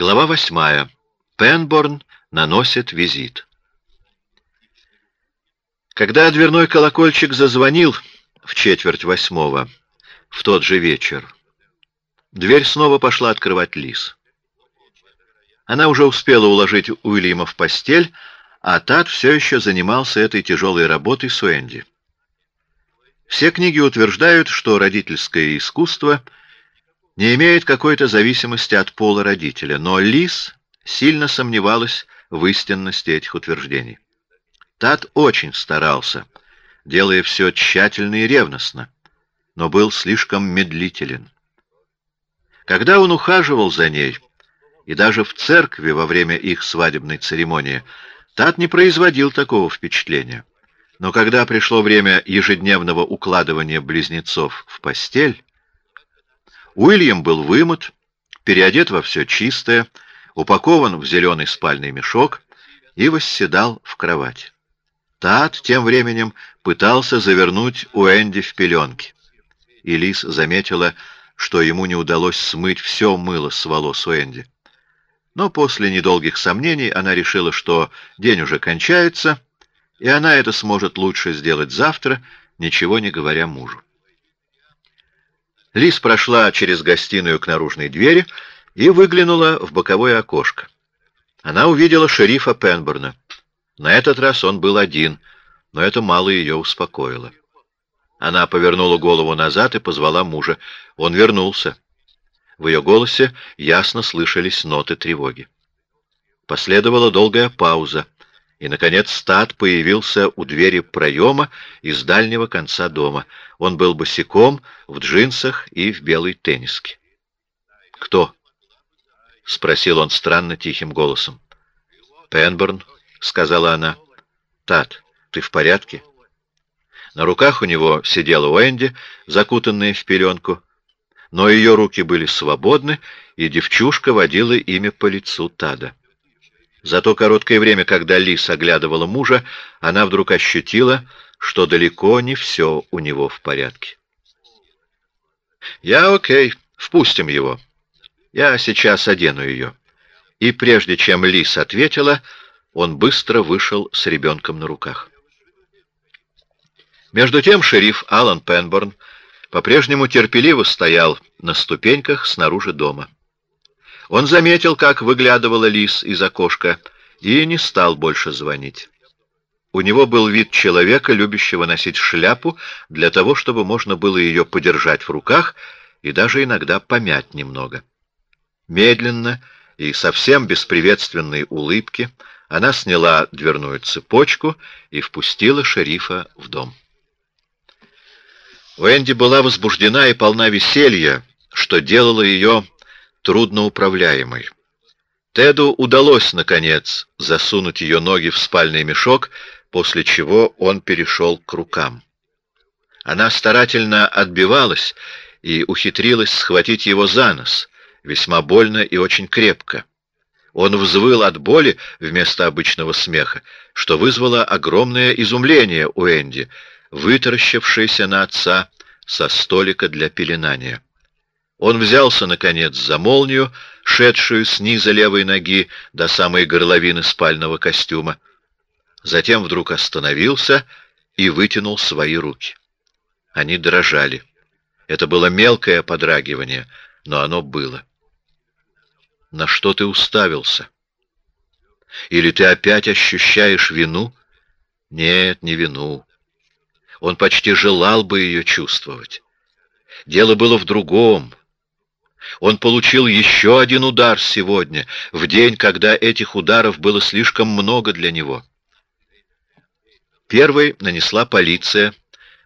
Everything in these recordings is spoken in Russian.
Глава восьмая. Пенборн наносит визит. Когда дверной колокольчик зазвонил в четверть восьмого, в тот же вечер, дверь снова пошла открывать Лис. Она уже успела уложить Уильяма в постель, а Тат все еще занимался этой тяжелой работой с Уэнди. Все книги утверждают, что родительское искусство не имеет какой-то зависимости от пола родителя, но Лис сильно сомневалась в истинности этих утверждений. Тат очень старался, делая все тщательно и ревностно, но был слишком медлителен. Когда он ухаживал за ней, и даже в церкви во время их свадебной церемонии, Тат не производил такого впечатления. Но когда пришло время ежедневного укладывания близнецов в постель, Уильям был вымыт, переодет во все чистое, упакован в зеленый спальный мешок и восседал в кровать. Тат тем временем пытался завернуть Уэнди в пеленки. И Лис заметила, что ему не удалось смыть все мыло с волос Уэнди. Но после недолгих сомнений она решила, что день уже кончается, и она это сможет лучше сделать завтра, ничего не говоря мужу. Лис прошла через гостиную к наружной двери и выглянула в боковое окошко. Она увидела шерифа Пенборна. На этот раз он был один, но это мало ее успокоило. Она повернула голову назад и позвала мужа. Он вернулся. В ее голосе ясно слышались ноты тревоги. Последовала долгая пауза, и, наконец, Стат появился у двери проема из дальнего конца дома. Он был босиком, в джинсах и в белой тенниске. «Кто?» — спросил он странно тихим голосом. «Пенборн», — сказала она. «Тат, ты в порядке?» На руках у него сидела Уэнди, закутанная в пеленку, но ее руки были свободны, и девчушка водила ими по лицу Тада. За то короткое время, когда Лис оглядывала мужа, она вдруг ощутила, что далеко не все у него в порядке. «Я окей, впустим его. Я сейчас одену ее». И прежде чем Лис ответила, он быстро вышел с ребенком на руках. Между тем шериф Алан Пенборн по-прежнему терпеливо стоял на ступеньках снаружи дома. Он заметил, как выглядывала лис из окошка, и не стал больше звонить. У него был вид человека, любящего носить шляпу, для того, чтобы можно было ее подержать в руках и даже иногда помять немного. Медленно и совсем без приветственной улыбки она сняла дверную цепочку и впустила шерифа в дом. Уэнди была возбуждена и полна веселья, что делало ее трудноуправляемой. Теду удалось, наконец, засунуть ее ноги в спальный мешок, после чего он перешел к рукам. Она старательно отбивалась и ухитрилась схватить его за нос, весьма больно и очень крепко. Он взвыл от боли вместо обычного смеха, что вызвало огромное изумление у Энди, вытаращившийся на отца со столика для пеленания. Он взялся, наконец, за молнию, шедшую с низа левой ноги до самой горловины спального костюма. Затем вдруг остановился и вытянул свои руки. Они дрожали. Это было мелкое подрагивание, но оно было. На что ты уставился? Или ты опять ощущаешь вину? Нет, не вину. Он почти желал бы ее чувствовать. Дело было в другом. Он получил еще один удар сегодня, в день, когда этих ударов было слишком много для него. Первый нанесла полиция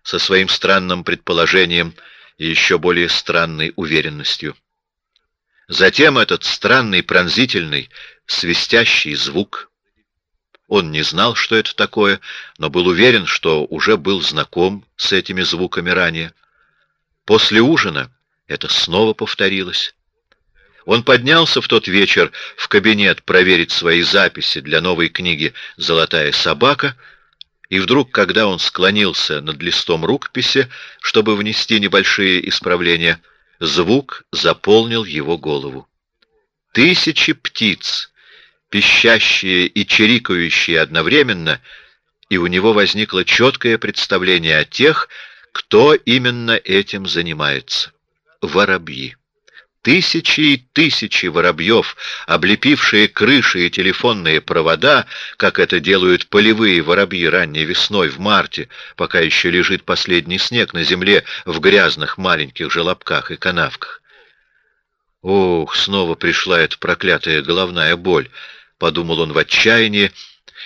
со своим странным предположением и еще более странной уверенностью. Затем этот странный пронзительный свистящий звук — он не знал, что это такое, но был уверен, что уже был знаком с этими звуками ранее. После ужина это снова повторилось. Он поднялся в тот вечер в кабинет проверить свои записи для новой книги «Золотая собака», и вдруг, когда он склонился над листом рукописи, чтобы внести небольшие исправления, звук заполнил его голову. Тысячи птиц, пищащие и чирикающие одновременно, и у него возникло четкое представление о тех, кто именно этим занимается. Воробьи. Тысячи и тысячи воробьев, облепившие крыши и телефонные провода, как это делают полевые воробьи ранней весной в марте, пока еще лежит последний снег на земле в грязных маленьких желобках и канавках. Ох, снова пришла эта проклятая головная боль, подумал он в отчаянии,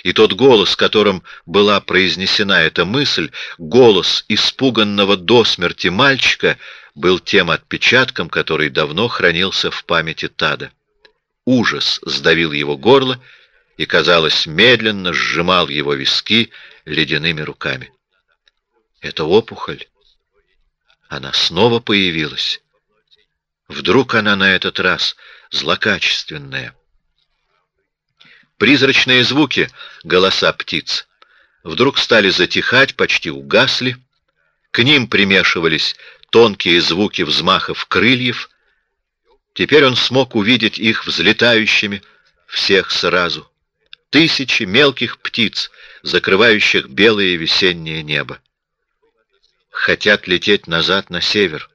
и тот голос, которым была произнесена эта мысль, голос испуганного до смерти мальчика, был тем отпечатком, который давно хранился в памяти Тада. Ужас сдавил его горло и, казалось, медленно сжимал его виски ледяными руками. Это опухоль. Она снова появилась. Вдруг она на этот раз злокачественная. Призрачные звуки, голоса птиц, вдруг стали затихать, почти угасли. К ним примешивались тонкие звуки взмахов крыльев. Теперь он смог увидеть их взлетающими, всех сразу. Тысячи мелких птиц, закрывающих белое весеннее небо. Хотят лететь назад на север.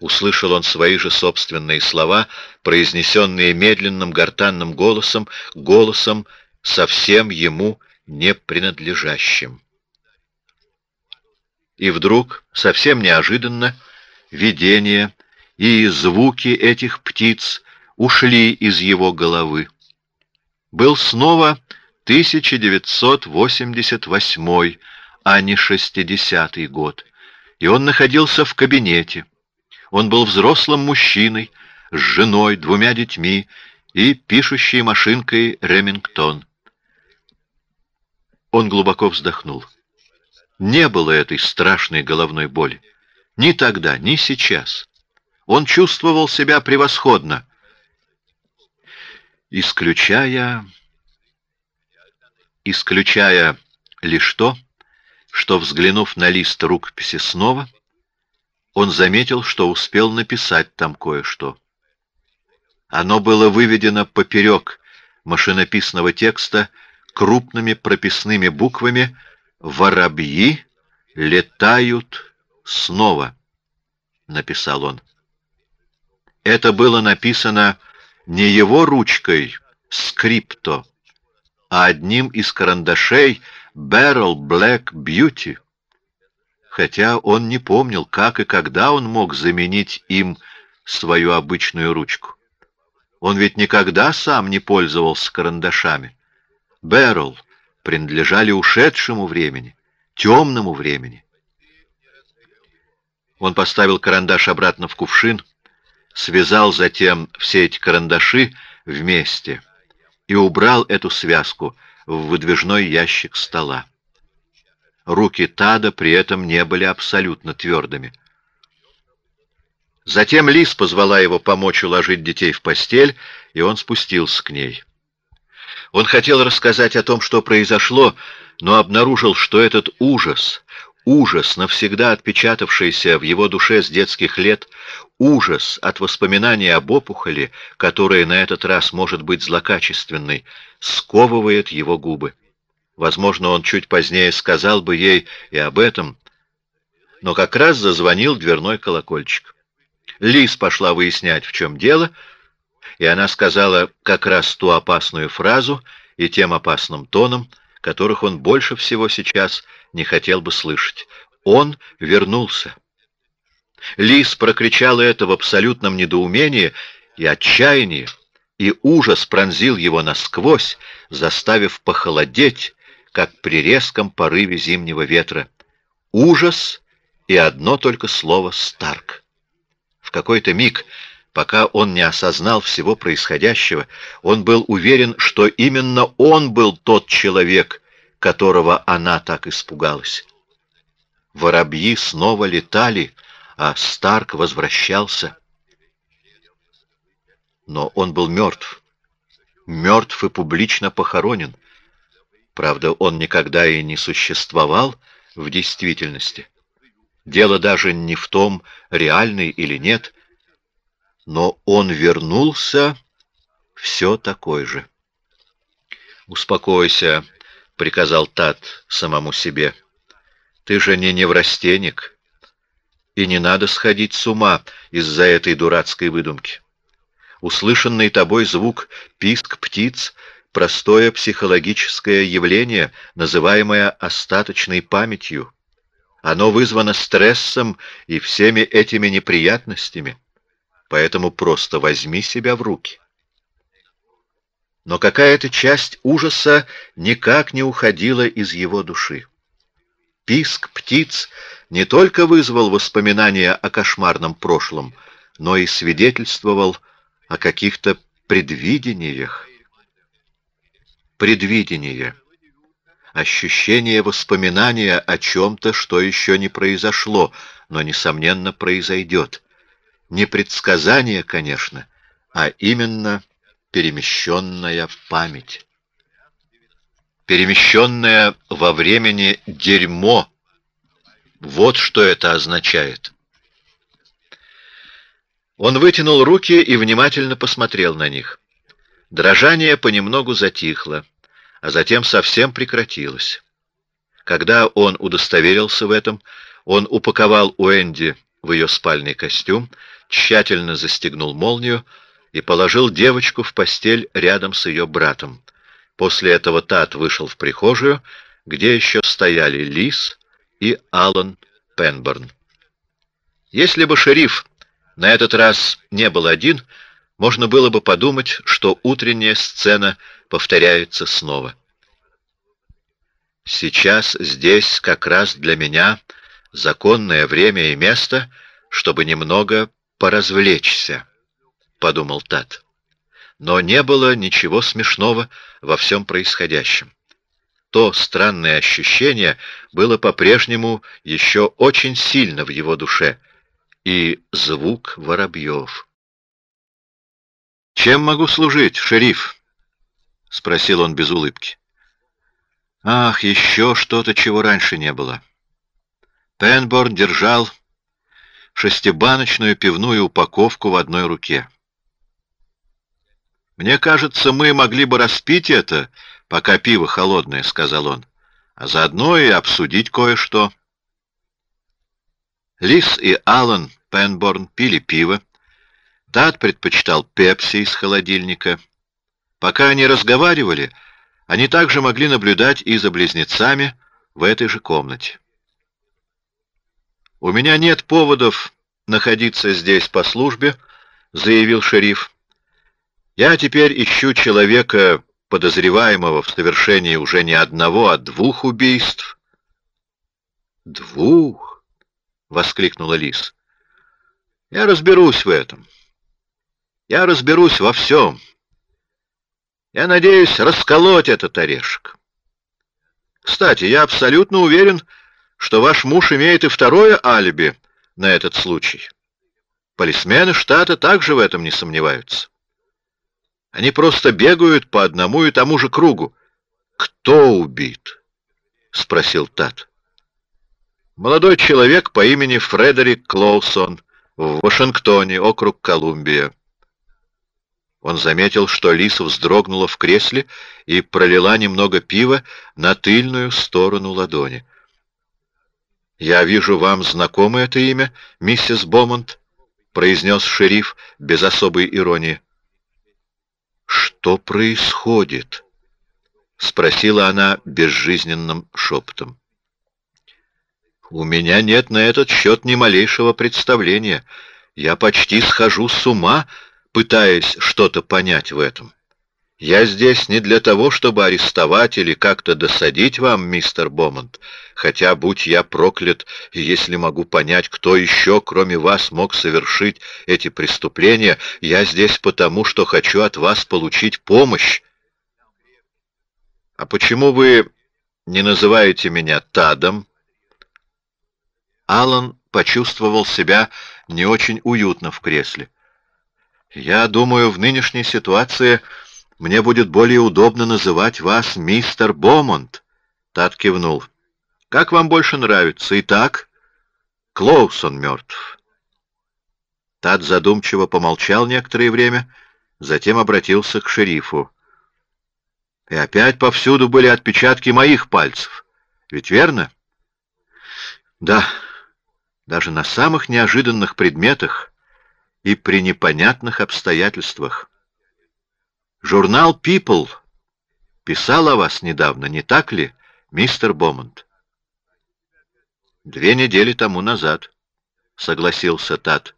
Услышал он свои же собственные слова, произнесенные медленным гортанным голосом, голосом совсем ему не принадлежащим. И вдруг, совсем неожиданно, видение и звуки этих птиц ушли из его головы. Был снова 1988, а не 60 год, и он находился в кабинете. Он был взрослым мужчиной, с женой, двумя детьми и пишущей машинкой Ремингтон. Он глубоко вздохнул. Не было этой страшной головной боли. Ни тогда, ни сейчас. Он чувствовал себя превосходно. Исключая... Исключая лишь то, что, взглянув на лист рукописи снова, он заметил, что успел написать там кое-что. Оно было выведено поперек машинописного текста крупными прописными буквами «Воробьи летают снова», — написал он. Это было написано не его ручкой скрипто, а одним из карандашей Barrel Black Beauty, хотя он не помнил, как и когда он мог заменить им свою обычную ручку. Он ведь никогда сам не пользовался карандашами. Barrel — принадлежали ушедшему времени, темному времени. Он поставил карандаш обратно в кувшин, связал затем все эти карандаши вместе и убрал эту связку в выдвижной ящик стола. Руки Тада при этом не были абсолютно твердыми. Затем Лис позвала его помочь уложить детей в постель, и он спустился к ней. Он хотел рассказать о том, что произошло, но обнаружил, что этот ужас, ужас, навсегда отпечатавшийся в его душе с детских лет, ужас от воспоминания об опухоли, которая на этот раз может быть злокачественной, сковывает его губы. Возможно, он чуть позднее сказал бы ей и об этом, но как раз зазвонил дверной колокольчик. Лис пошла выяснять, в чем дело, — и она сказала как раз ту опасную фразу и тем опасным тоном, которых он больше всего сейчас не хотел бы слышать. Он вернулся. Лис прокричала это в абсолютном недоумении и отчаянии, и ужас пронзил его насквозь, заставив похолодеть, как при резком порыве зимнего ветра. Ужас и одно только слово «Старк». В какой-то миг Пока он не осознал всего происходящего, он был уверен, что именно он был тот человек, которого она так испугалась. Воробьи снова летали, а Старк возвращался. Но он был мертв. Мертв и публично похоронен. Правда, он никогда и не существовал в действительности. Дело даже не в том, реальный или нет, но он вернулся все такой же. «Успокойся», — приказал Тат самому себе. «Ты же не неврастенник, и не надо сходить с ума из-за этой дурацкой выдумки. Услышанный тобой звук «писк птиц» — простое психологическое явление, называемое остаточной памятью. Оно вызвано стрессом и всеми этими неприятностями, поэтому просто возьми себя в руки но какая-то часть ужаса никак не уходила из его души. Писк птиц не только вызвал воспоминания о кошмарном прошлом, но и свидетельствовал о каких-то предвидениях. Предвидение. Ощущение воспоминания о чем-то, что еще не произошло, но, несомненно, произойдет. Не предсказание, конечно, а именно перемещенная память. Перемещенное во времени дерьмо. Вот что это означает. Он вытянул руки и внимательно посмотрел на них. Дрожание понемногу затихло, а затем совсем прекратилось. Когда он удостоверился в этом, он упаковал Уэнди в ее спальный костюм, тщательно застегнул молнию, и положил девочку в постель рядом с ее братом. После этого Тат вышел в прихожую, где еще стояли Лис и Алан Пенборн. Если бы шериф на этот раз не был один, можно было бы подумать, что утренняя сцена повторяется снова. Сейчас здесь как раз для меня законное время и место, чтобы немного поразвлечься подумал Тат. Но не было ничего смешного во всем происходящем. То странное ощущение было по-прежнему еще очень сильно в его душе. И звук воробьев. «Чем могу служить, шериф?» — спросил он без улыбки. «Ах, еще что-то, чего раньше не было». Пенборн держал шестибаночную пивную упаковку в одной руке. «Мне кажется, мы могли бы распить это, пока пиво холодное», — сказал он, — «а заодно и обсудить кое-что». Лис и Аллан Пенборн пили пиво. Тат предпочитал пепси из холодильника. Пока они разговаривали, они также могли наблюдать и за близнецами в этой же комнате. «У меня нет поводов находиться здесь по службе», — заявил шериф. Я теперь ищу человека, подозреваемого в совершении уже не одного, а двух убийств. Двух? воскликнула Лис. Я разберусь в этом. Я разберусь во всем. Я надеюсь расколоть этот орешек. Кстати, я абсолютно уверен, что ваш муж имеет и второе алиби на этот случай. Полисмены штата также в этом не сомневаются. Они просто бегают по одному и тому же кругу. Кто убит? спросил Тат. Молодой человек по имени Фредерик Клоусон в Вашингтоне, округ Колумбия. Он заметил, что Лиса вздрогнула в кресле и пролила немного пива на тыльную сторону ладони. «Я вижу, вам знакомо это имя, миссис Бомонт?» — произнес шериф без особой иронии. «Что происходит?» — спросила она безжизненным шепотом. «У меня нет на этот счет ни малейшего представления. Я почти схожу с ума, пытаясь что-то понять в этом. Я здесь не для того, чтобы арестовать или как-то досадить вам, мистер Бомонд, хотя, будь я проклят, если могу понять, кто еще, кроме вас, мог совершить эти преступления, я здесь потому, что хочу от вас получить помощь. А почему вы не называете меня Тадом? Алан почувствовал себя не очень уютно в кресле. Я думаю, в нынешней ситуации мне будет более удобно называть вас мистер Бомонд. Тат кивнул. Как вам больше нравится? Итак, Клоусон мертв. Тат задумчиво помолчал некоторое время, Затем обратился к шерифу. И опять повсюду были отпечатки моих пальцев. Ведь верно? Да, даже на самых неожиданных предметах и при непонятных обстоятельствах. Журнал People писал о вас недавно, не так ли, мистер Бомонд? Две недели тому назад, согласился Тат.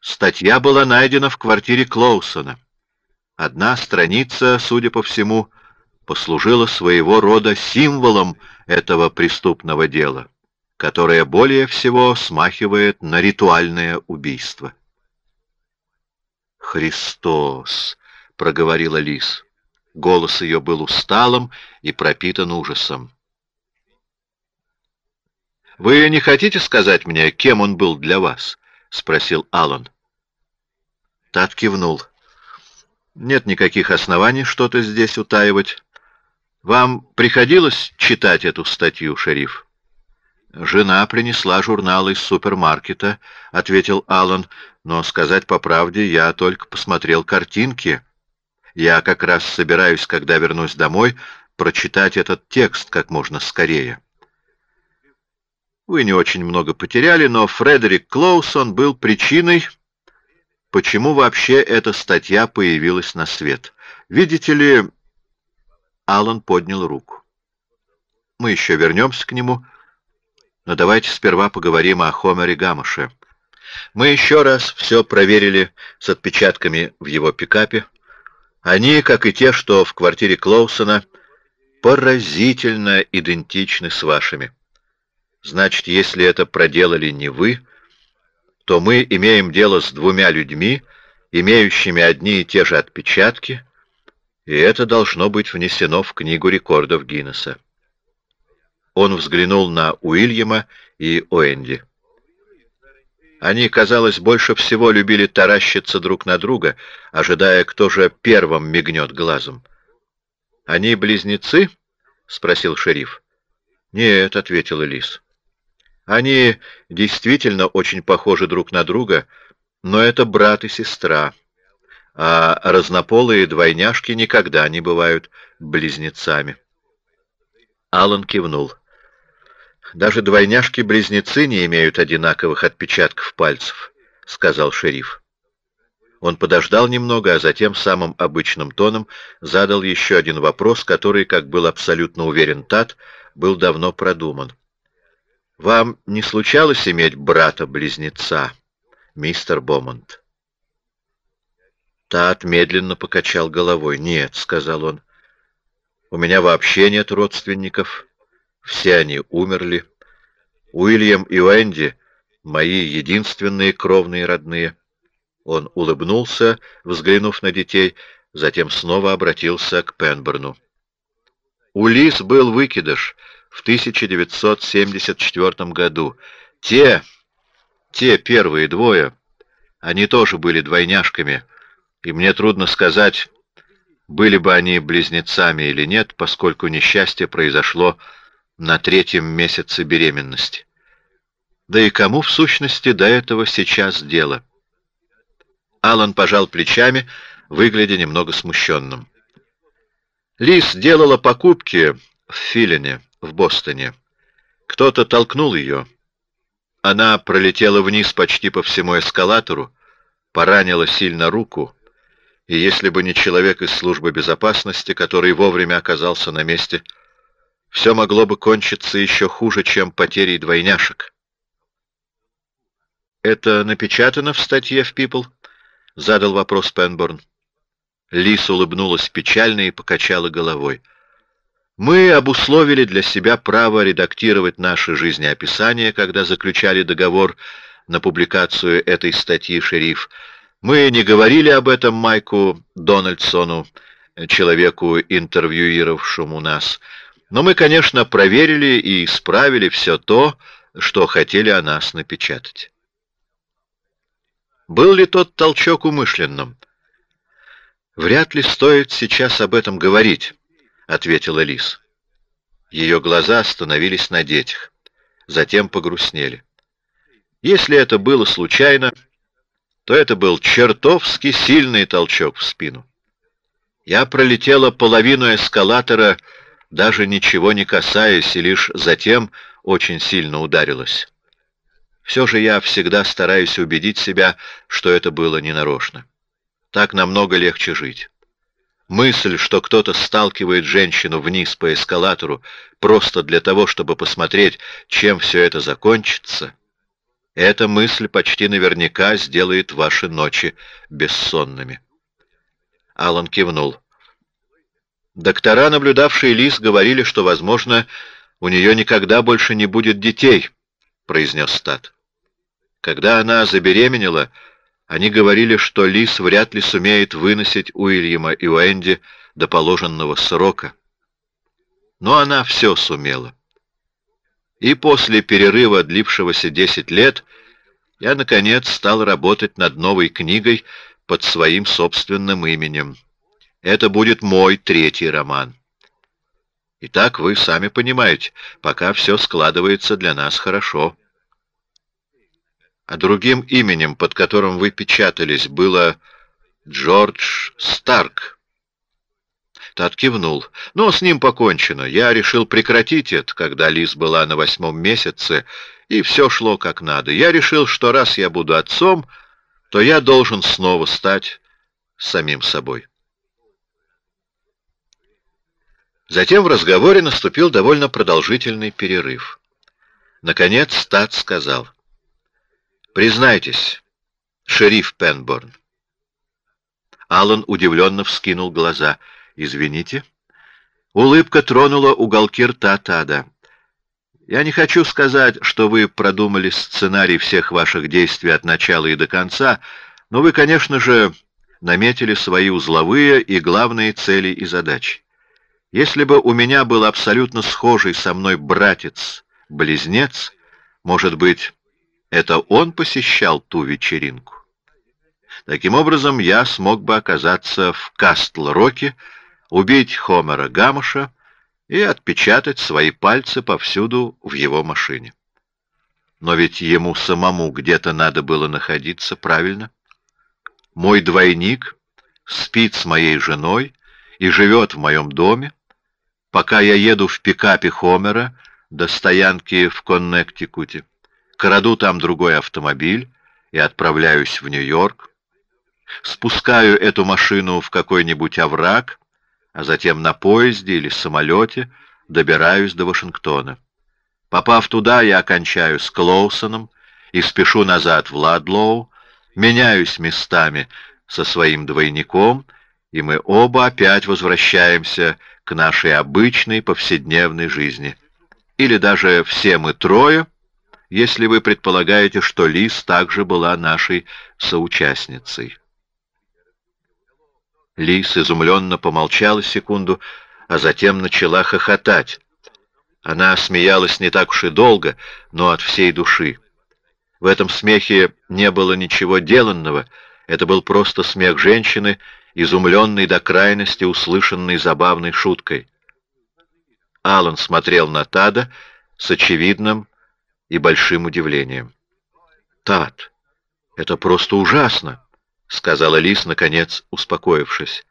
Статья была найдена в квартире Клоусона. Одна страница, судя по всему, послужила своего рода символом этого преступного дела, которое более всего смахивает на ритуальное убийство. «Христос!» — проговорила Лис. Голос ее был усталым и пропитан ужасом. «Вы не хотите сказать мне, кем он был для вас?» — спросил Аллан. Тат кивнул. «Нет никаких оснований что-то здесь утаивать. Вам приходилось читать эту статью, шериф?» «Жена принесла журнал из супермаркета», — ответил Аллан. «Но, сказать по правде, я только посмотрел картинки. Я как раз собираюсь, когда вернусь домой, прочитать этот текст как можно скорее». Вы не очень много потеряли, но Фредерик Клоусон был причиной, почему вообще эта статья появилась на свет. Видите ли, Алан поднял руку. Мы еще вернемся к нему, но давайте сперва поговорим о Хомере Гамаше. Мы еще раз все проверили с отпечатками в его пикапе. Они, как и те, что в квартире Клоусона, поразительно идентичны с вашими. Значит, если это проделали не вы, то мы имеем дело с двумя людьми, имеющими одни и те же отпечатки, и это должно быть внесено в книгу рекордов Гиннесса. Он взглянул на Уильяма и Оэнди. Они, казалось, больше всего любили таращиться друг на друга, ожидая, кто же первым мигнет глазом. «Они близнецы?» — спросил шериф. «Нет», — ответила Лис. Они действительно очень похожи друг на друга, но это брат и сестра, а разнополые двойняшки никогда не бывают близнецами. Алан кивнул. Даже двойняшки-близнецы не имеют одинаковых отпечатков пальцев, сказал шериф. Он подождал немного, а затем самым обычным тоном задал еще один вопрос, который, как был абсолютно уверен Тат, был давно продуман. Вам не случалось иметь брата-близнеца, мистер Бомонд? Тат медленно покачал головой. «Нет», — сказал он, — «у меня вообще нет родственников. Все они умерли. Уильям и Уэнди — мои единственные кровные родные». Он улыбнулся, взглянув на детей, затем снова обратился к Пенберну. У Лис был выкидыш — в 1974 году. Те, те первые двое, они тоже были двойняшками, и мне трудно сказать, были бы они близнецами или нет, поскольку несчастье произошло на третьем месяце беременности. Да и кому в сущности до этого сейчас дело? Алан пожал плечами, выглядя немного смущенным. Лис делала покупки в Филине в Бостоне. Кто-то толкнул ее. Она пролетела вниз почти по всему эскалатору, поранила сильно руку, и если бы не человек из службы безопасности, который вовремя оказался на месте, все могло бы кончиться еще хуже, чем потерей двойняшек. «Это напечатано в статье в People?» — задал вопрос Пенборн. Лис улыбнулась печально и покачала головой. Мы обусловили для себя право редактировать наши жизнеописания, когда заключали договор на публикацию этой статьи «Шериф». Мы не говорили об этом Майку Дональдсону, человеку, интервьюировавшему нас. Но мы, конечно, проверили и исправили все то, что хотели о нас напечатать. Был ли тот толчок умышленным? Вряд ли стоит сейчас об этом говорить. — ответила Лис. Ее глаза остановились на детях, затем погрустнели. Если это было случайно, то это был чертовски сильный толчок в спину. Я пролетела половину эскалатора, даже ничего не касаясь, и лишь затем очень сильно ударилась. Все же я всегда стараюсь убедить себя, что это было ненарочно. Так намного легче жить. Мысль, что кто-то сталкивает женщину вниз по эскалатору просто для того, чтобы посмотреть, чем все это закончится, эта мысль почти наверняка сделает ваши ночи бессонными. Алан кивнул. Доктора, наблюдавшие Лис, говорили, что, возможно, у нее никогда больше не будет детей, произнес Стат. Когда она забеременела, они говорили, что Лис вряд ли сумеет выносить Уильяма и Уэнди до положенного срока. Но она все сумела. И после перерыва, длившегося десять лет, я, наконец, стал работать над новой книгой под своим собственным именем. Это будет мой третий роман. Итак, вы сами понимаете, пока все складывается для нас хорошо. А другим именем, под которым вы печатались, было Джордж Старк. Тат кивнул. Но с ним покончено. Я решил прекратить это, когда Лиз была на восьмом месяце, и все шло как надо. Я решил, что раз я буду отцом, то я должен снова стать самим собой. Затем в разговоре наступил довольно продолжительный перерыв. Наконец Стат сказал — Признайтесь, шериф Пенборн. Аллан удивленно вскинул глаза. Извините. Улыбка тронула уголки рта Тада. Я не хочу сказать, что вы продумали сценарий всех ваших действий от начала и до конца, но вы, конечно же, наметили свои узловые и главные цели и задачи. Если бы у меня был абсолютно схожий со мной братец-близнец, может быть, это он посещал ту вечеринку. Таким образом, я смог бы оказаться в Кастл-Роке, убить Хомера Гамуша и отпечатать свои пальцы повсюду в его машине. Но ведь ему самому где-то надо было находиться, правильно? Мой двойник спит с моей женой и живет в моем доме, пока я еду в пикапе Хомера до стоянки в Коннектикуте краду там другой автомобиль и отправляюсь в Нью-Йорк, спускаю эту машину в какой-нибудь овраг, а затем на поезде или самолете добираюсь до Вашингтона. Попав туда, я окончаю с Клоусоном и спешу назад в Ладлоу, меняюсь местами со своим двойником, и мы оба опять возвращаемся к нашей обычной повседневной жизни. Или даже все мы трое если вы предполагаете, что Лис также была нашей соучастницей. Лис изумленно помолчала секунду, а затем начала хохотать. Она смеялась не так уж и долго, но от всей души. В этом смехе не было ничего деланного, это был просто смех женщины, изумленной до крайности услышанной забавной шуткой. Алан смотрел на Тада с очевидным и большим удивлением. «Тат, это просто ужасно!» — сказала Лис, наконец успокоившись.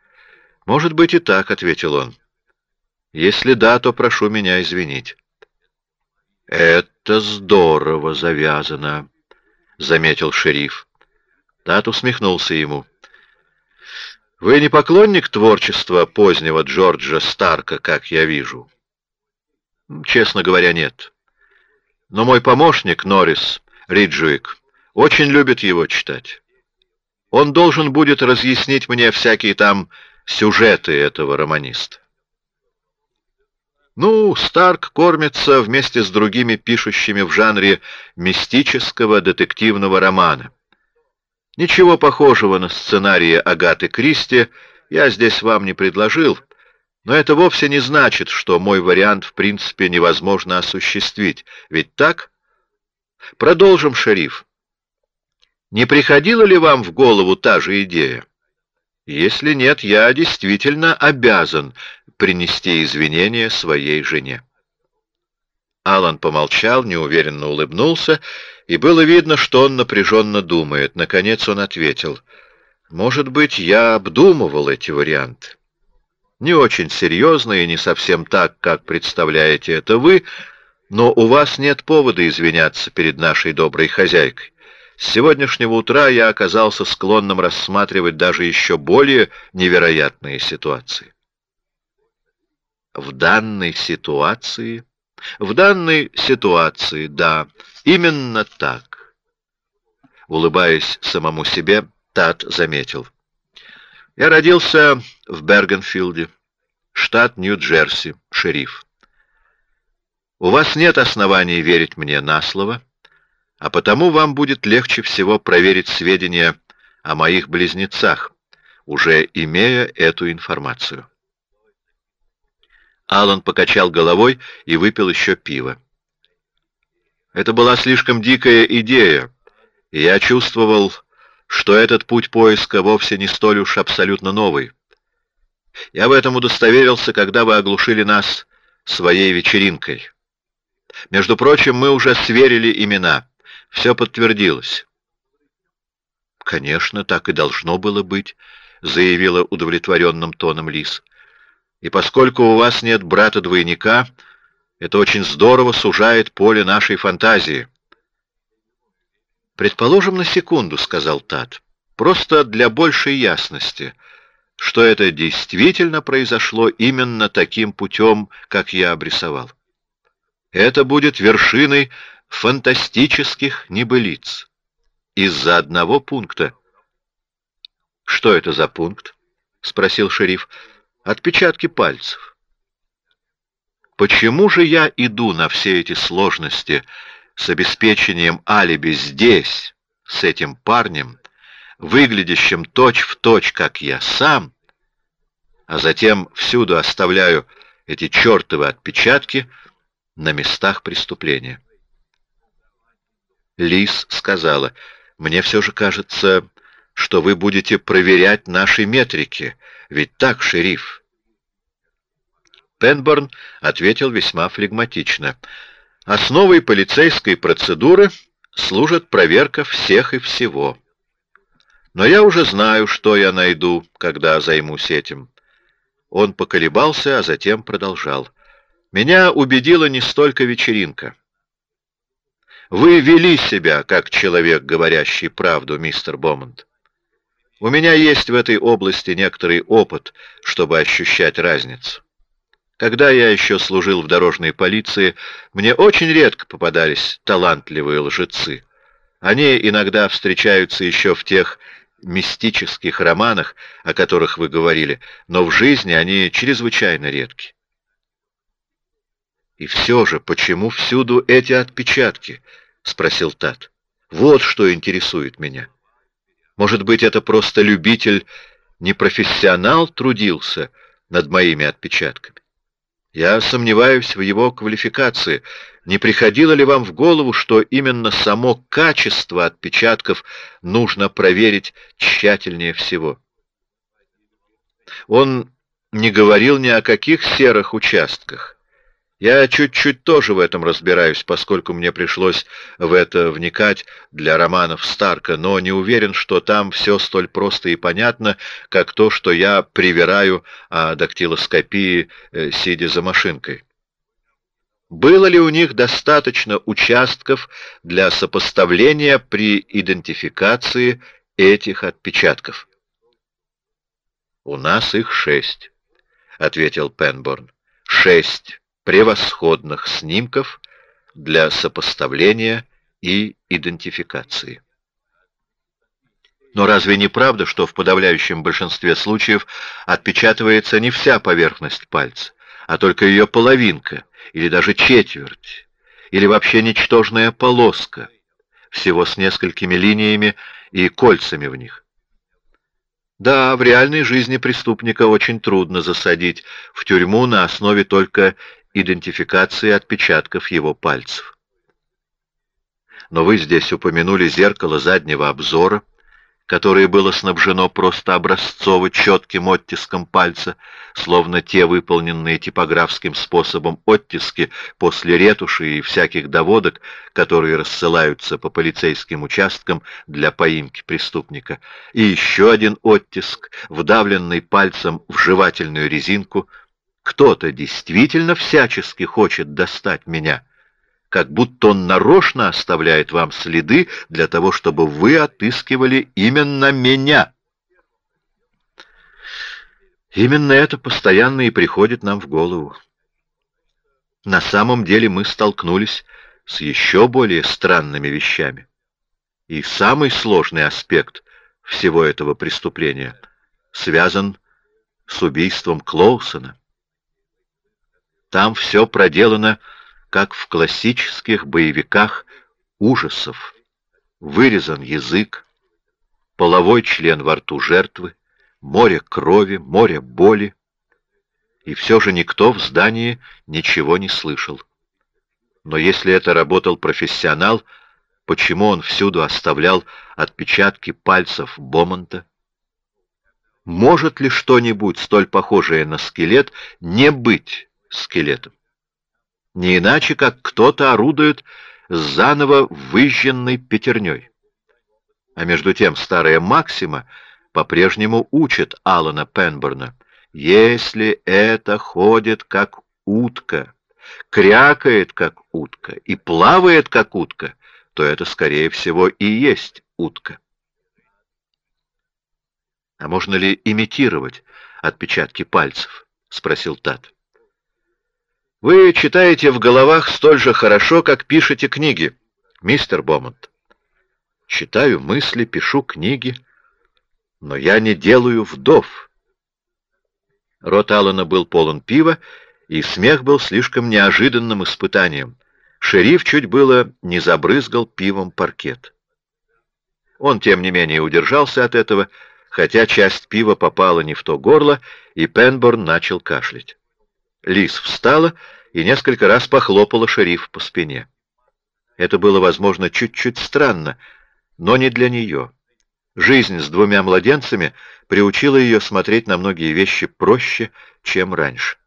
«Может быть и так», — ответил он. «Если да, то прошу меня извинить». «Это здорово завязано», — заметил шериф. Тат усмехнулся ему. «Вы не поклонник творчества позднего Джорджа Старка, как я вижу?» «Честно говоря, нет. Но мой помощник, Норрис Риджуик, очень любит его читать. Он должен будет разъяснить мне всякие там сюжеты этого романиста. Ну, Старк кормится вместе с другими пишущими в жанре мистического детективного романа. Ничего похожего на сценарии Агаты Кристи я здесь вам не предложил, но это вовсе не значит, что мой вариант в принципе невозможно осуществить. Ведь так? Продолжим, шериф. Не приходила ли вам в голову та же идея? Если нет, я действительно обязан принести извинения своей жене. Алан помолчал, неуверенно улыбнулся, и было видно, что он напряженно думает. Наконец он ответил. «Может быть, я обдумывал эти варианты. Не очень серьезно и не совсем так, как представляете это вы, но у вас нет повода извиняться перед нашей доброй хозяйкой. С сегодняшнего утра я оказался склонным рассматривать даже еще более невероятные ситуации. В данной ситуации... В данной ситуации, да, именно так. Улыбаясь самому себе, Тат заметил. Я родился в Бергенфилде, штат Нью-Джерси, шериф. У вас нет оснований верить мне на слово, а потому вам будет легче всего проверить сведения о моих близнецах, уже имея эту информацию. Алан покачал головой и выпил еще пиво. Это была слишком дикая идея, и я чувствовал, что этот путь поиска вовсе не столь уж абсолютно новый. Я в этом удостоверился, когда вы оглушили нас своей вечеринкой. Между прочим, мы уже сверили имена. Все подтвердилось. «Конечно, так и должно было быть», — заявила удовлетворенным тоном Лис. «И поскольку у вас нет брата-двойника, это очень здорово сужает поле нашей фантазии». «Предположим на секунду», — сказал Тат, — «просто для большей ясности, что это действительно произошло именно таким путем, как я обрисовал. Это будет вершиной фантастических небылиц. Из-за одного пункта. «Что это за пункт?» — спросил шериф. «Отпечатки пальцев». «Почему же я иду на все эти сложности с обеспечением алиби здесь, с этим парнем, выглядящим точь-в-точь, точь, как я сам, а затем всюду оставляю эти чертовы отпечатки на местах преступления?» Лис сказала, «Мне все же кажется, что вы будете проверять наши метрики. Ведь так, шериф?» Пенборн ответил весьма флегматично. «Основой полицейской процедуры служит проверка всех и всего. Но я уже знаю, что я найду, когда займусь этим». Он поколебался, а затем продолжал. «Меня убедила не столько вечеринка». Вы вели себя как человек, говорящий правду, мистер Бомонд. У меня есть в этой области некоторый опыт, чтобы ощущать разницу. Когда я еще служил в дорожной полиции, мне очень редко попадались талантливые лжецы. Они иногда встречаются еще в тех мистических романах, о которых вы говорили, но в жизни они чрезвычайно редки. И все же, почему всюду эти отпечатки? — спросил Тат. «Вот что интересует меня. Может быть, это просто любитель, не профессионал трудился над моими отпечатками? Я сомневаюсь в его квалификации. Не приходило ли вам в голову, что именно само качество отпечатков нужно проверить тщательнее всего?» Он не говорил ни о каких серых участках, я чуть-чуть тоже в этом разбираюсь, поскольку мне пришлось в это вникать для романов Старка, но не уверен, что там все столь просто и понятно, как то, что я привираю о дактилоскопии, э, сидя за машинкой. Было ли у них достаточно участков для сопоставления при идентификации этих отпечатков? «У нас их шесть», — ответил Пенборн. «Шесть превосходных снимков для сопоставления и идентификации. Но разве не правда, что в подавляющем большинстве случаев отпечатывается не вся поверхность пальца, а только ее половинка, или даже четверть, или вообще ничтожная полоска, всего с несколькими линиями и кольцами в них? Да, в реальной жизни преступника очень трудно засадить в тюрьму на основе только идентификации отпечатков его пальцев. Но вы здесь упомянули зеркало заднего обзора, которое было снабжено просто образцово четким оттиском пальца, словно те выполненные типографским способом оттиски после ретуши и всяких доводок, которые рассылаются по полицейским участкам для поимки преступника, и еще один оттиск, вдавленный пальцем в жевательную резинку. Кто-то действительно всячески хочет достать меня — как будто он нарочно оставляет вам следы для того, чтобы вы отыскивали именно меня. Именно это постоянно и приходит нам в голову. На самом деле мы столкнулись с еще более странными вещами. И самый сложный аспект всего этого преступления связан с убийством Клоусона. Там все проделано как в классических боевиках ужасов. Вырезан язык, половой член во рту жертвы, море крови, море боли. И все же никто в здании ничего не слышал. Но если это работал профессионал, почему он всюду оставлял отпечатки пальцев Бомонта? Может ли что-нибудь столь похожее на скелет не быть скелетом? Не иначе, как кто-то орудует заново выжженной пятерней. А между тем старая Максима по-прежнему учит Алана Пенберна. Если это ходит как утка, крякает как утка и плавает как утка, то это, скорее всего, и есть утка. «А можно ли имитировать отпечатки пальцев?» — спросил Тат. Вы читаете в головах столь же хорошо, как пишете книги, мистер Бомонт. Читаю мысли, пишу книги, но я не делаю вдов. Рот Аллена был полон пива, и смех был слишком неожиданным испытанием. Шериф чуть было не забрызгал пивом паркет. Он, тем не менее, удержался от этого, хотя часть пива попала не в то горло, и Пенборн начал кашлять. Лис встала и несколько раз похлопала шериф по спине. Это было, возможно, чуть-чуть странно, но не для нее. Жизнь с двумя младенцами приучила ее смотреть на многие вещи проще, чем раньше.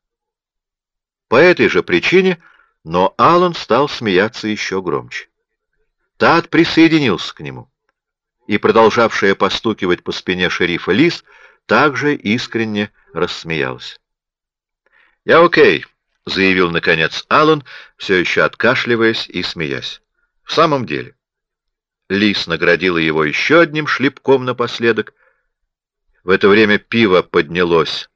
По этой же причине, но Аллан стал смеяться еще громче. Тат присоединился к нему, и продолжавшая постукивать по спине шерифа Лис также искренне рассмеялась. «Я окей», — заявил, наконец, Аллан, все еще откашливаясь и смеясь. «В самом деле». Лис наградила его еще одним шлепком напоследок. В это время пиво поднялось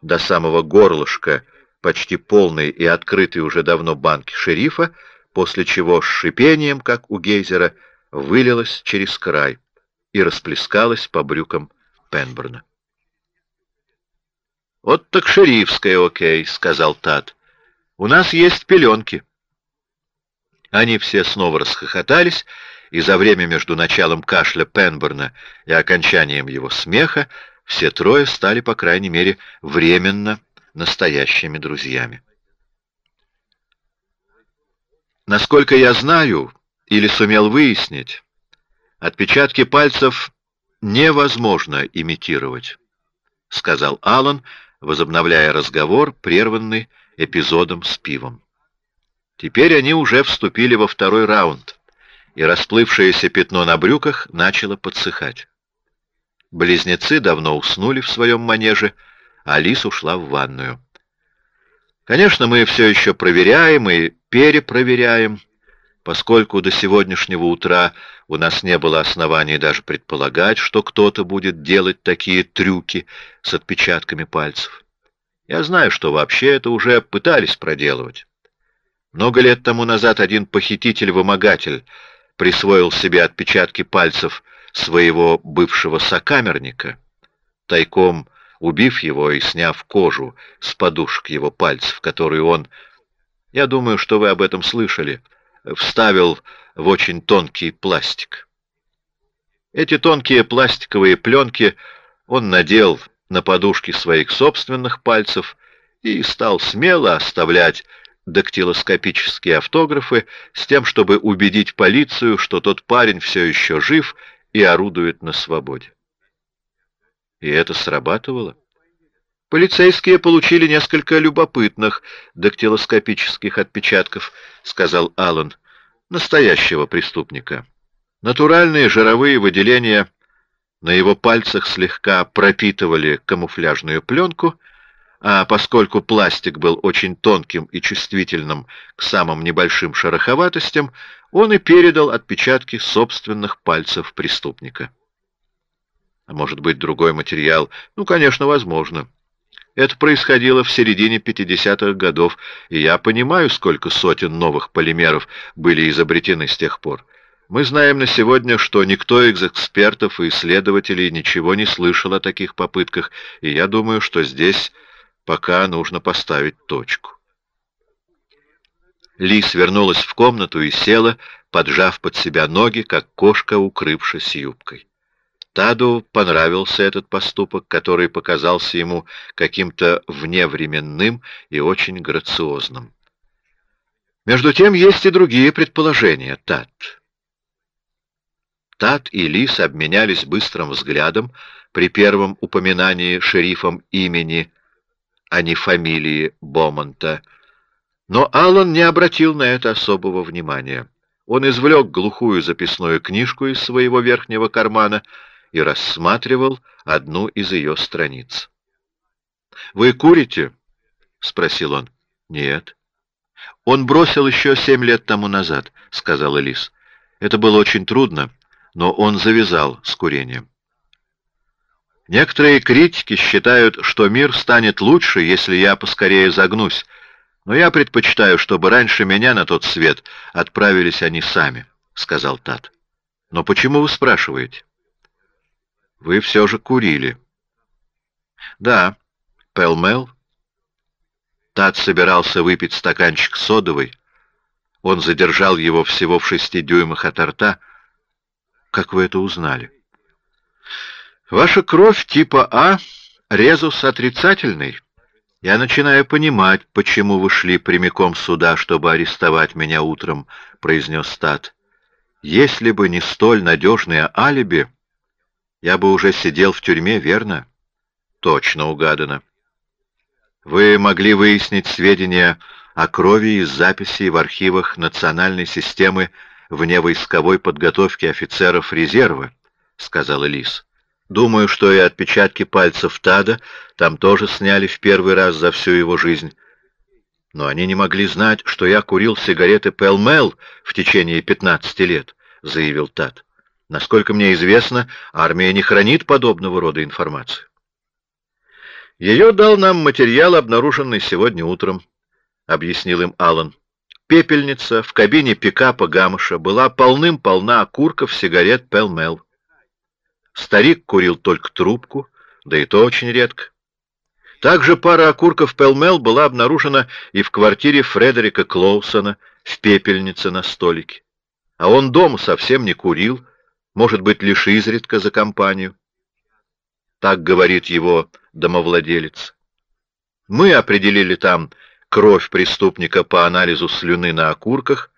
до самого горлышка почти полной и открытой уже давно банки шерифа, после чего с шипением, как у гейзера, вылилось через край и расплескалось по брюкам Пенберна. «Вот так шерифская, окей», — сказал Тат. «У нас есть пеленки». Они все снова расхохотались, и за время между началом кашля Пенберна и окончанием его смеха все трое стали, по крайней мере, временно настоящими друзьями. Насколько я знаю или сумел выяснить, отпечатки пальцев невозможно имитировать, — сказал Аллан, возобновляя разговор, прерванный эпизодом с пивом. Теперь они уже вступили во второй раунд, и расплывшееся пятно на брюках начало подсыхать. Близнецы давно уснули в своем манеже, а Лис ушла в ванную. Конечно, мы все еще проверяем и перепроверяем, поскольку до сегодняшнего утра у нас не было оснований даже предполагать, что кто-то будет делать такие трюки с отпечатками пальцев. Я знаю, что вообще это уже пытались проделывать. Много лет тому назад один похититель-вымогатель присвоил себе отпечатки пальцев своего бывшего сокамерника, тайком убив его и сняв кожу с подушек его пальцев, которую он, я думаю, что вы об этом слышали, вставил в очень тонкий пластик. Эти тонкие пластиковые пленки он надел на подушки своих собственных пальцев и стал смело оставлять дактилоскопические автографы с тем, чтобы убедить полицию, что тот парень все еще жив и орудует на свободе. И это срабатывало. Полицейские получили несколько любопытных дактилоскопических отпечатков, сказал Аллан, настоящего преступника. Натуральные жировые выделения на его пальцах слегка пропитывали камуфляжную пленку, а поскольку пластик был очень тонким и чувствительным к самым небольшим шероховатостям, он и передал отпечатки собственных пальцев преступника. А может быть, другой материал? Ну, конечно, возможно. Это происходило в середине 50-х годов, и я понимаю, сколько сотен новых полимеров были изобретены с тех пор. Мы знаем на сегодня, что никто из экспертов и исследователей ничего не слышал о таких попытках, и я думаю, что здесь пока нужно поставить точку. Лис вернулась в комнату и села, поджав под себя ноги, как кошка, укрывшись юбкой. Таду понравился этот поступок, который показался ему каким-то вневременным и очень грациозным. Между тем есть и другие предположения, Тад. Тат и Лис обменялись быстрым взглядом при первом упоминании шерифом имени, а не фамилии Бомонта. Но Аллан не обратил на это особого внимания. Он извлек глухую записную книжку из своего верхнего кармана и рассматривал одну из ее страниц. «Вы курите?» — спросил он. «Нет». «Он бросил еще семь лет тому назад», — сказал Элис. «Это было очень трудно но он завязал с курением. Некоторые критики считают, что мир станет лучше, если я поскорее загнусь, но я предпочитаю, чтобы раньше меня на тот свет отправились они сами, — сказал Тат. Но почему вы спрашиваете? Вы все же курили. Да, Пелмел. Тат собирался выпить стаканчик содовой. Он задержал его всего в шести дюймах от рта, как вы это узнали? Ваша кровь типа А, резус отрицательный. Я начинаю понимать, почему вы шли прямиком сюда, чтобы арестовать меня утром, произнес Стат. Если бы не столь надежное алиби, я бы уже сидел в тюрьме, верно? Точно угадано. Вы могли выяснить сведения о крови из записей в архивах Национальной системы вне войсковой подготовки офицеров резерва, — сказала Лис. Думаю, что и отпечатки пальцев Тада там тоже сняли в первый раз за всю его жизнь. Но они не могли знать, что я курил сигареты Пелмел в течение пятнадцати лет, — заявил Тад. Насколько мне известно, армия не хранит подобного рода информации. Ее дал нам материал, обнаруженный сегодня утром, — объяснил им Аллан. Пепельница в кабине пикапа Гамыша была полным-полна окурков сигарет Пелмел. Старик курил только трубку, да и то очень редко. Также пара окурков Пелмел была обнаружена и в квартире Фредерика Клоусона в пепельнице на столике. А он дома совсем не курил, может быть, лишь изредка за компанию. Так говорит его домовладелец. Мы определили там кровь преступника по анализу слюны на окурках.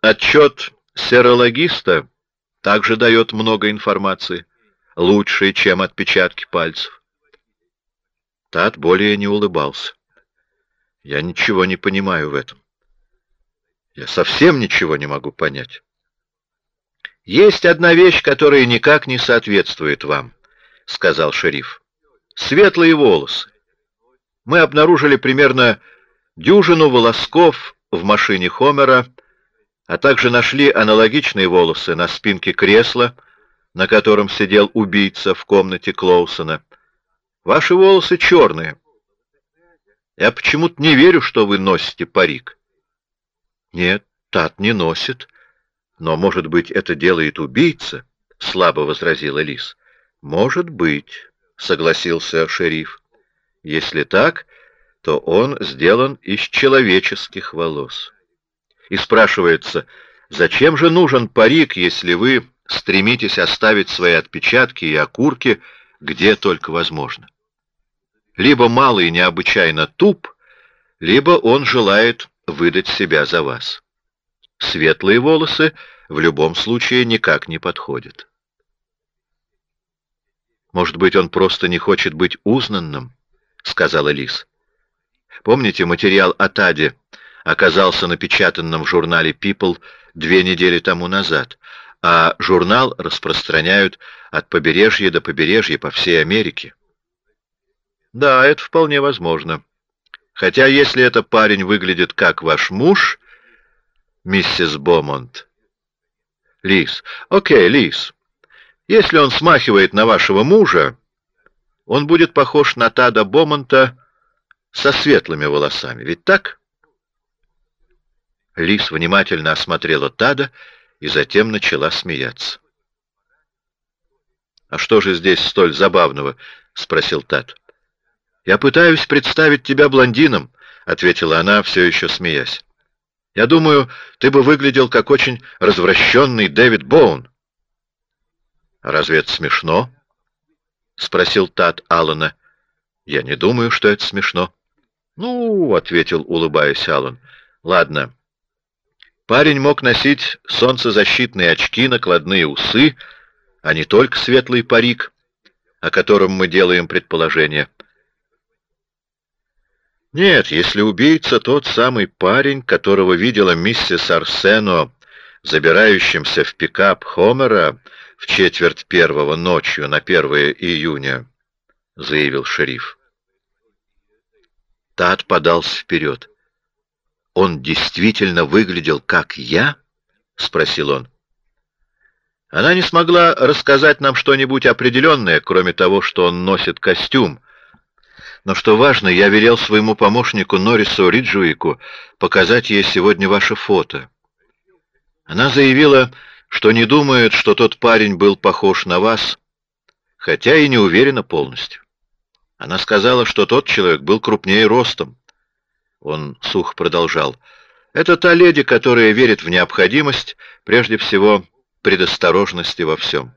Отчет серологиста также дает много информации, лучшей, чем отпечатки пальцев. Тат более не улыбался. Я ничего не понимаю в этом. Я совсем ничего не могу понять. Есть одна вещь, которая никак не соответствует вам, сказал шериф. Светлые волосы мы обнаружили примерно дюжину волосков в машине Хомера, а также нашли аналогичные волосы на спинке кресла, на котором сидел убийца в комнате Клоусона. Ваши волосы черные. Я почему-то не верю, что вы носите парик. Нет, Тат не носит. Но, может быть, это делает убийца? Слабо возразила Лис. Может быть, согласился шериф. Если так, то он сделан из человеческих волос. И спрашивается, зачем же нужен парик, если вы стремитесь оставить свои отпечатки и окурки где только возможно? Либо малый необычайно туп, либо он желает выдать себя за вас. Светлые волосы в любом случае никак не подходит. «Может быть, он просто не хочет быть узнанным?» — сказала Лис. «Помните, материал о Таде оказался напечатанным в журнале People две недели тому назад, а журнал распространяют от побережья до побережья по всей Америке?» «Да, это вполне возможно. Хотя если этот парень выглядит как ваш муж, миссис Бомонт...» «Лис, окей, Лис, если он смахивает на вашего мужа, он будет похож на Тада Бомонта со светлыми волосами, ведь так?» Лис внимательно осмотрела Тада и затем начала смеяться. «А что же здесь столь забавного?» — спросил Тад. «Я пытаюсь представить тебя блондином», — ответила она, все еще смеясь. «Я думаю, ты бы выглядел как очень развращенный Дэвид Боун». «Разве это смешно?» — спросил Тад Аллана. «Я не думаю, что это смешно». «Ну, — ответил, улыбаясь Аллан, — ладно». Парень мог носить солнцезащитные очки, накладные усы, а не только светлый парик, о котором мы делаем предположение. Нет, если убийца тот самый парень, которого видела миссис Арсено, забирающимся в пикап Хомера в четверть первого ночью на 1 июня, — заявил шериф. Тат подался вперед. «Он действительно выглядел как я?» — спросил он. Она не смогла рассказать нам что-нибудь определенное, кроме того, что он носит костюм, но что важно, я велел своему помощнику Норрису Риджуику показать ей сегодня ваше фото. Она заявила, что не думает, что тот парень был похож на вас, хотя и не уверена полностью. Она сказала, что тот человек был крупнее ростом. Он сухо продолжал. Это та леди, которая верит в необходимость, прежде всего, предосторожности во всем.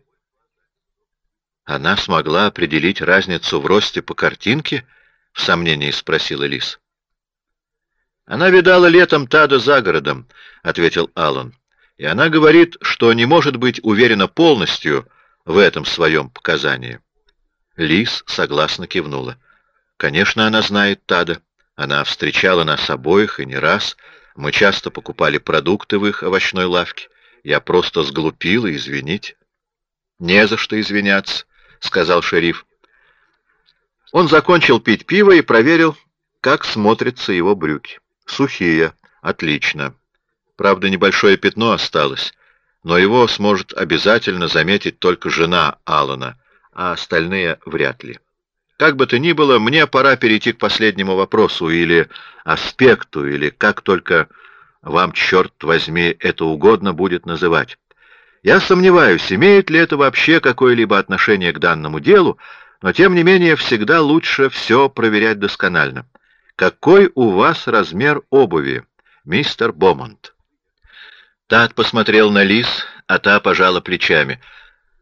Она смогла определить разницу в росте по картинке? В сомнении спросила Лис. Она видала летом Тада за городом, ответил Аллан. И она говорит, что не может быть уверена полностью в этом своем показании. Лис согласно кивнула. Конечно, она знает Тада. Она встречала нас обоих и не раз. Мы часто покупали продукты в их овощной лавке. Я просто сглупила, извините. Не за что извиняться. — сказал шериф. Он закончил пить пиво и проверил, как смотрятся его брюки. Сухие, отлично. Правда, небольшое пятно осталось, но его сможет обязательно заметить только жена Алана, а остальные вряд ли. Как бы то ни было, мне пора перейти к последнему вопросу, или аспекту, или как только вам, черт возьми, это угодно будет называть. Я сомневаюсь, имеет ли это вообще какое-либо отношение к данному делу, но тем не менее всегда лучше все проверять досконально. Какой у вас размер обуви, мистер Бомонт? Тат посмотрел на Лис, а та пожала плечами.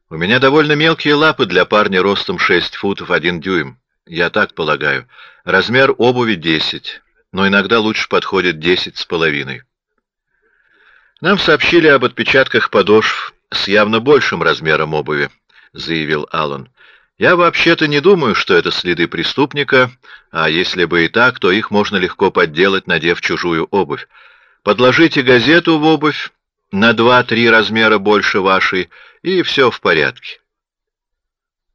У меня довольно мелкие лапы для парня ростом 6 футов 1 дюйм. Я так полагаю. Размер обуви 10, но иногда лучше подходит 10 с половиной. Нам сообщили об отпечатках подошв с явно большим размером обуви, заявил Аллан. Я вообще-то не думаю, что это следы преступника, а если бы и так, то их можно легко подделать, надев чужую обувь. Подложите газету в обувь на два-три размера больше вашей, и все в порядке.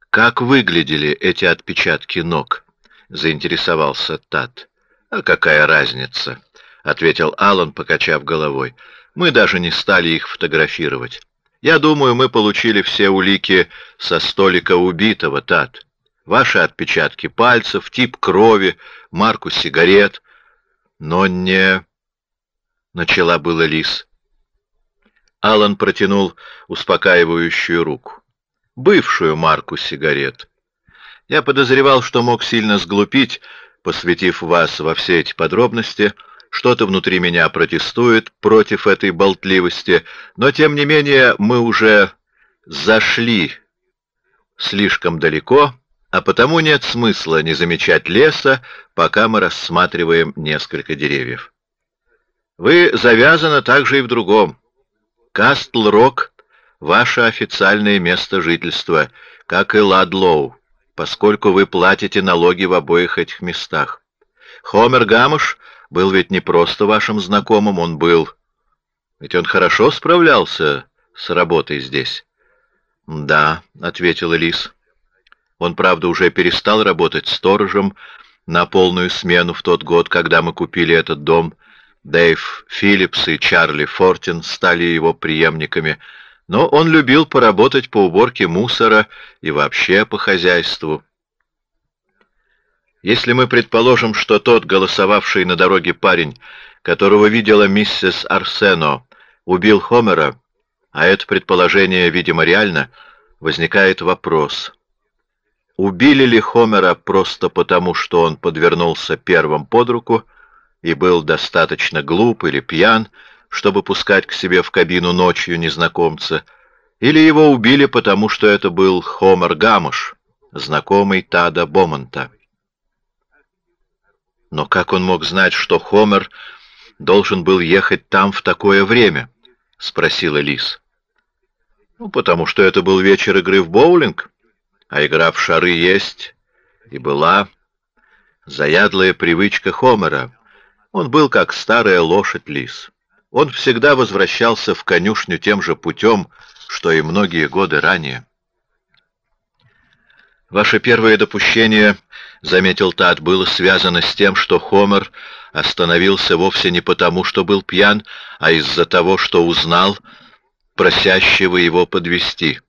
Как выглядели эти отпечатки ног? заинтересовался Тат. А какая разница? ответил Аллан, покачав головой. Мы даже не стали их фотографировать. Я думаю, мы получили все улики со столика убитого, Тат. Ваши отпечатки пальцев, тип крови, марку сигарет, но не... Начала было Лис. Алан протянул успокаивающую руку. Бывшую марку сигарет. Я подозревал, что мог сильно сглупить, посвятив вас во все эти подробности, — что-то внутри меня протестует против этой болтливости, но тем не менее мы уже зашли слишком далеко, а потому нет смысла не замечать леса, пока мы рассматриваем несколько деревьев. Вы завязаны также и в другом. Кастл-Рок — ваше официальное место жительства, как и Ладлоу, поскольку вы платите налоги в обоих этих местах. Хомер Гамуш был ведь не просто вашим знакомым, он был... Ведь он хорошо справлялся с работой здесь. «Да», — ответила Лис. «Он, правда, уже перестал работать сторожем на полную смену в тот год, когда мы купили этот дом. Дэйв Филлипс и Чарли Фортин стали его преемниками, но он любил поработать по уборке мусора и вообще по хозяйству. Если мы предположим, что тот, голосовавший на дороге парень, которого видела миссис Арсено, убил Хомера, а это предположение, видимо, реально, возникает вопрос. Убили ли Хомера просто потому, что он подвернулся первым под руку и был достаточно глуп или пьян, чтобы пускать к себе в кабину ночью незнакомца, или его убили потому, что это был Хомер Гамуш, знакомый Тада Бомонта? Но как он мог знать, что Хомер должен был ехать там в такое время? — спросила Лис. Ну, потому что это был вечер игры в боулинг, а игра в шары есть и была заядлая привычка Хомера. Он был как старая лошадь-лис. Он всегда возвращался в конюшню тем же путем, что и многие годы ранее. «Ваше первое допущение, — заметил Тат, — было связано с тем, что Хомер остановился вовсе не потому, что был пьян, а из-за того, что узнал, просящего его подвести.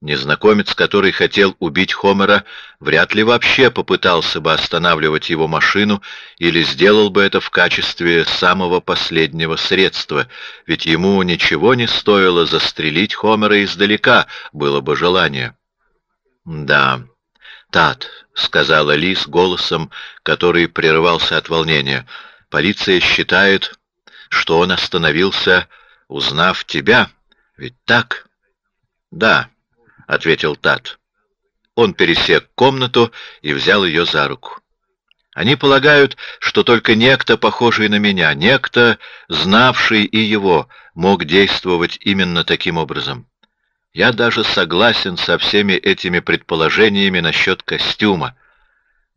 Незнакомец, который хотел убить Хомера, вряд ли вообще попытался бы останавливать его машину или сделал бы это в качестве самого последнего средства, ведь ему ничего не стоило застрелить Хомера издалека, было бы желание. «Да, Тат», — сказала Лис голосом, который прерывался от волнения, — «полиция считает, что он остановился, узнав тебя». Ведь так? Да, ответил Тат. Он пересек комнату и взял ее за руку. Они полагают, что только некто, похожий на меня, некто, знавший и его, мог действовать именно таким образом. Я даже согласен со всеми этими предположениями насчет костюма.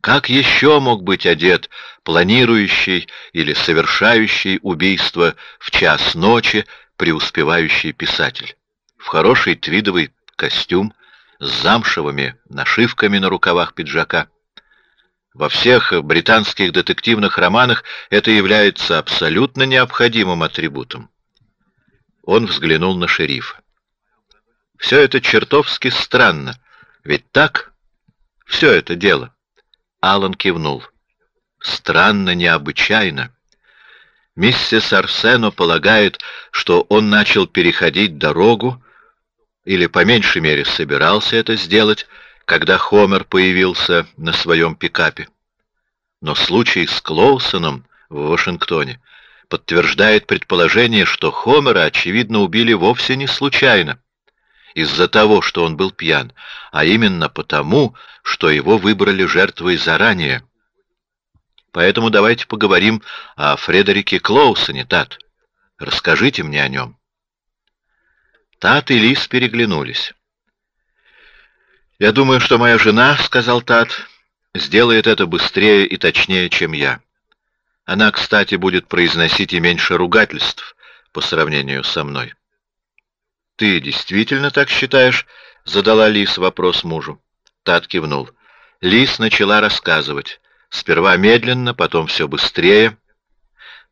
Как еще мог быть одет планирующий или совершающий убийство в час ночи преуспевающий писатель. В хороший твидовый костюм с замшевыми нашивками на рукавах пиджака. Во всех британских детективных романах это является абсолютно необходимым атрибутом. Он взглянул на шерифа. Все это чертовски странно, ведь так? Все это дело. Алан кивнул. Странно, необычайно. Миссис Арсено полагает, что он начал переходить дорогу, или по меньшей мере собирался это сделать, когда Хомер появился на своем пикапе. Но случай с Клоусоном в Вашингтоне подтверждает предположение, что Хомера, очевидно, убили вовсе не случайно, из-за того, что он был пьян, а именно потому, что его выбрали жертвой заранее. Поэтому давайте поговорим о Фредерике Клоусоне, Тат. Расскажите мне о нем. Тат и Лис переглянулись. «Я думаю, что моя жена, — сказал Тат, — сделает это быстрее и точнее, чем я. Она, кстати, будет произносить и меньше ругательств по сравнению со мной». «Ты действительно так считаешь?» — задала Лис вопрос мужу. Тат кивнул. Лис начала рассказывать. Сперва медленно, потом все быстрее.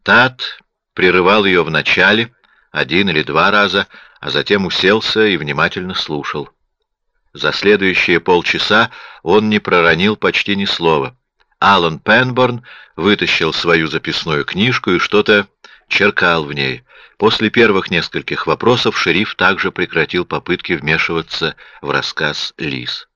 Тат прерывал ее вначале, один или два раза, а затем уселся и внимательно слушал. За следующие полчаса он не проронил почти ни слова. Алан Пенборн вытащил свою записную книжку и что-то черкал в ней. После первых нескольких вопросов шериф также прекратил попытки вмешиваться в рассказ Лис.